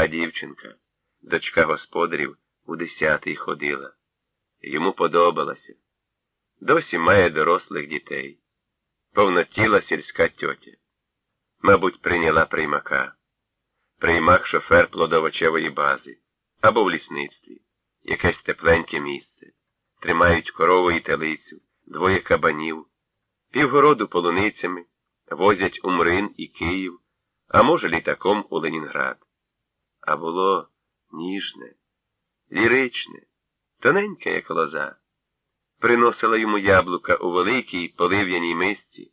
а дівчинка, дочка господарів, у десятий ходила. Йому подобалося. Досі має дорослих дітей. Повнотіла сільська тьотя. Мабуть, прийняла приймака. Приймак шофер плодовочевої бази або в лісництві, якесь тепленьке місце. Тримають корову і телицю, двоє кабанів, півгороду полуницями, возять у Мрин і Київ, а може, літаком у Ленінград. А було ніжне, ліричне, тоненьке, як лоза. Приносила йому яблука у великій полив'яній мисці.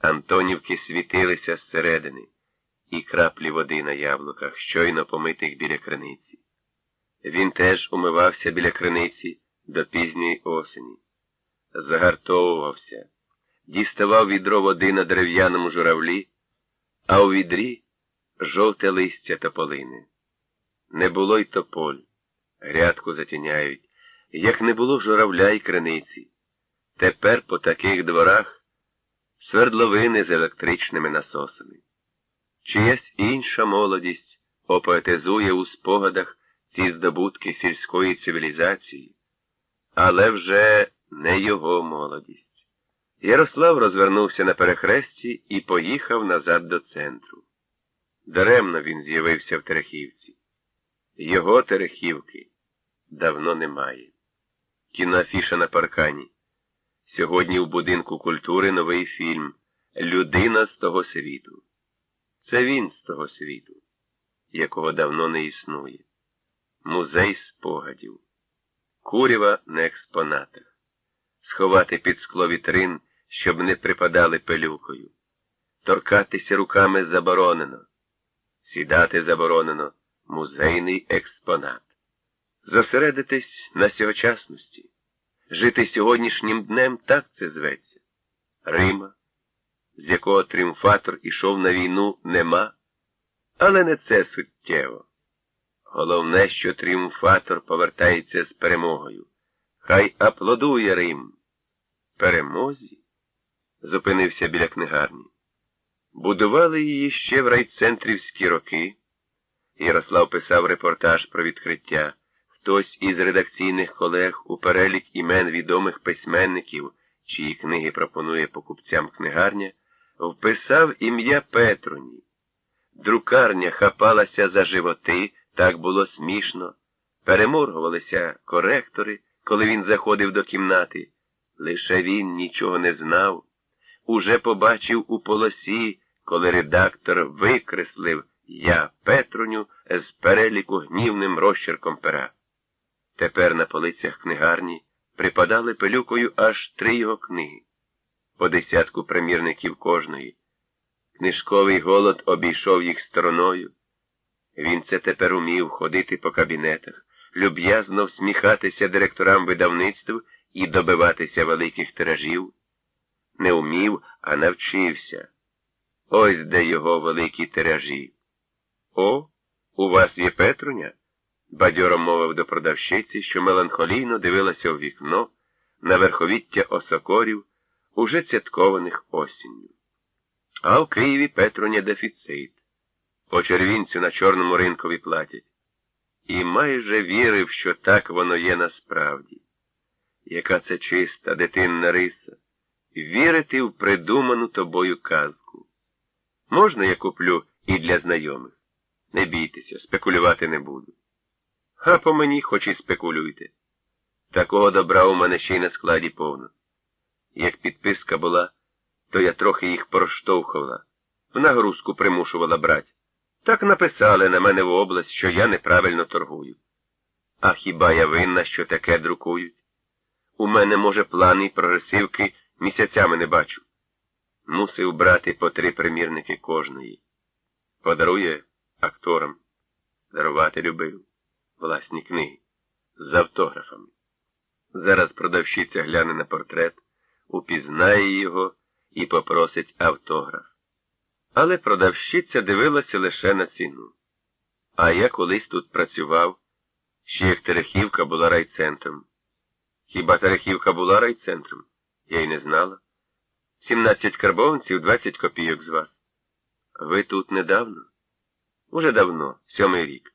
Антонівки світилися зсередини, і краплі води на яблуках, щойно помитих біля криниці. Він теж умивався біля криниці до пізньої осені, загартовувався, діставав відро води на дерев'яному журавлі, а у відрі жовте листя тополини. Не було й тополь, грядку затіняють, як не було журавля й криниці. Тепер по таких дворах свердловини з електричними насосами. Чиясь інша молодість опоетизує у спогадах ці здобутки сільської цивілізації, але вже не його молодість. Ярослав розвернувся на перехресті і поїхав назад до центру. Даремно він з'явився в Терехівці. Його Терехівки давно немає. Кіноафіша на паркані. Сьогодні в будинку культури новий фільм Людина з того світу. Це він з того світу, якого давно не існує. Музей спогадів. Курєва на експонатах. Сховати під скло вітрин, щоб не припадали пилюкою. Торкатися руками заборонено. Сідати заборонено музейний експонат. Зосередитись на сьогочасності. Жити сьогоднішнім днем так це зветься. Рима, з якого тріумфатор ішов на війну, нема, але не це суттєво. Головне, що тріумфатор повертається з перемогою. Хай аплодує Рим. Перемозі? зупинився біля книгарні. Будували її ще в райцентрівські роки. Ярослав писав репортаж про відкриття. Хтось із редакційних колег у перелік імен відомих письменників, чиї книги пропонує покупцям книгарня, вписав ім'я Петруні. Друкарня хапалася за животи, так було смішно. Переморгувалися коректори, коли він заходив до кімнати. Лише він нічого не знав. Уже побачив у полосі, коли редактор викреслив я Петруню з переліку гнівним розчерком пера. Тепер на полицях книгарні припадали пилюкою аж три його книги, по десятку примірників кожної. Книжковий голод обійшов їх стороною. Він це тепер умів ходити по кабінетах, люб'язно всміхатися директорам видавництв і добиватися великих тиражів. Не умів, а навчився. Ось де його великі тиражі. О, у вас є Петруня? бадьоро мовив до продавщиці, що меланхолійно дивилася у вікно на верховіття осокорів, уже цяткованих осінню. А в Києві Петруня дефіцит. По червінцю на чорному ринкові платять. І майже вірив, що так воно є насправді. Яка це чиста, дитинна риса. Вірити в придуману тобою казку. Можна я куплю і для знайомих? Не бійтеся, спекулювати не буду. А по мені хоч і спекулюйте. Такого добра у мене ще й на складі повно. Як підписка була, то я трохи їх проштовхувала, в нагрузку примушувала брати. Так написали на мене в область, що я неправильно торгую. А хіба я винна, що таке друкують? У мене, може, плани і прогресивки місяцями не бачу. Мусив брати по три примірники кожної. Подарує акторам. Дарувати любив власні книги з автографами. Зараз продавщиця гляне на портрет, упізнає його і попросить автограф. Але продавщиця дивилася лише на ціну. А я колись тут працював, ще як Терехівка була райцентром. Хіба Терехівка була райцентром? Я й не знала. Сімнадцять карбованців, двадцять копійок з вас. Ви тут недавно? Уже давно, сьомий рік.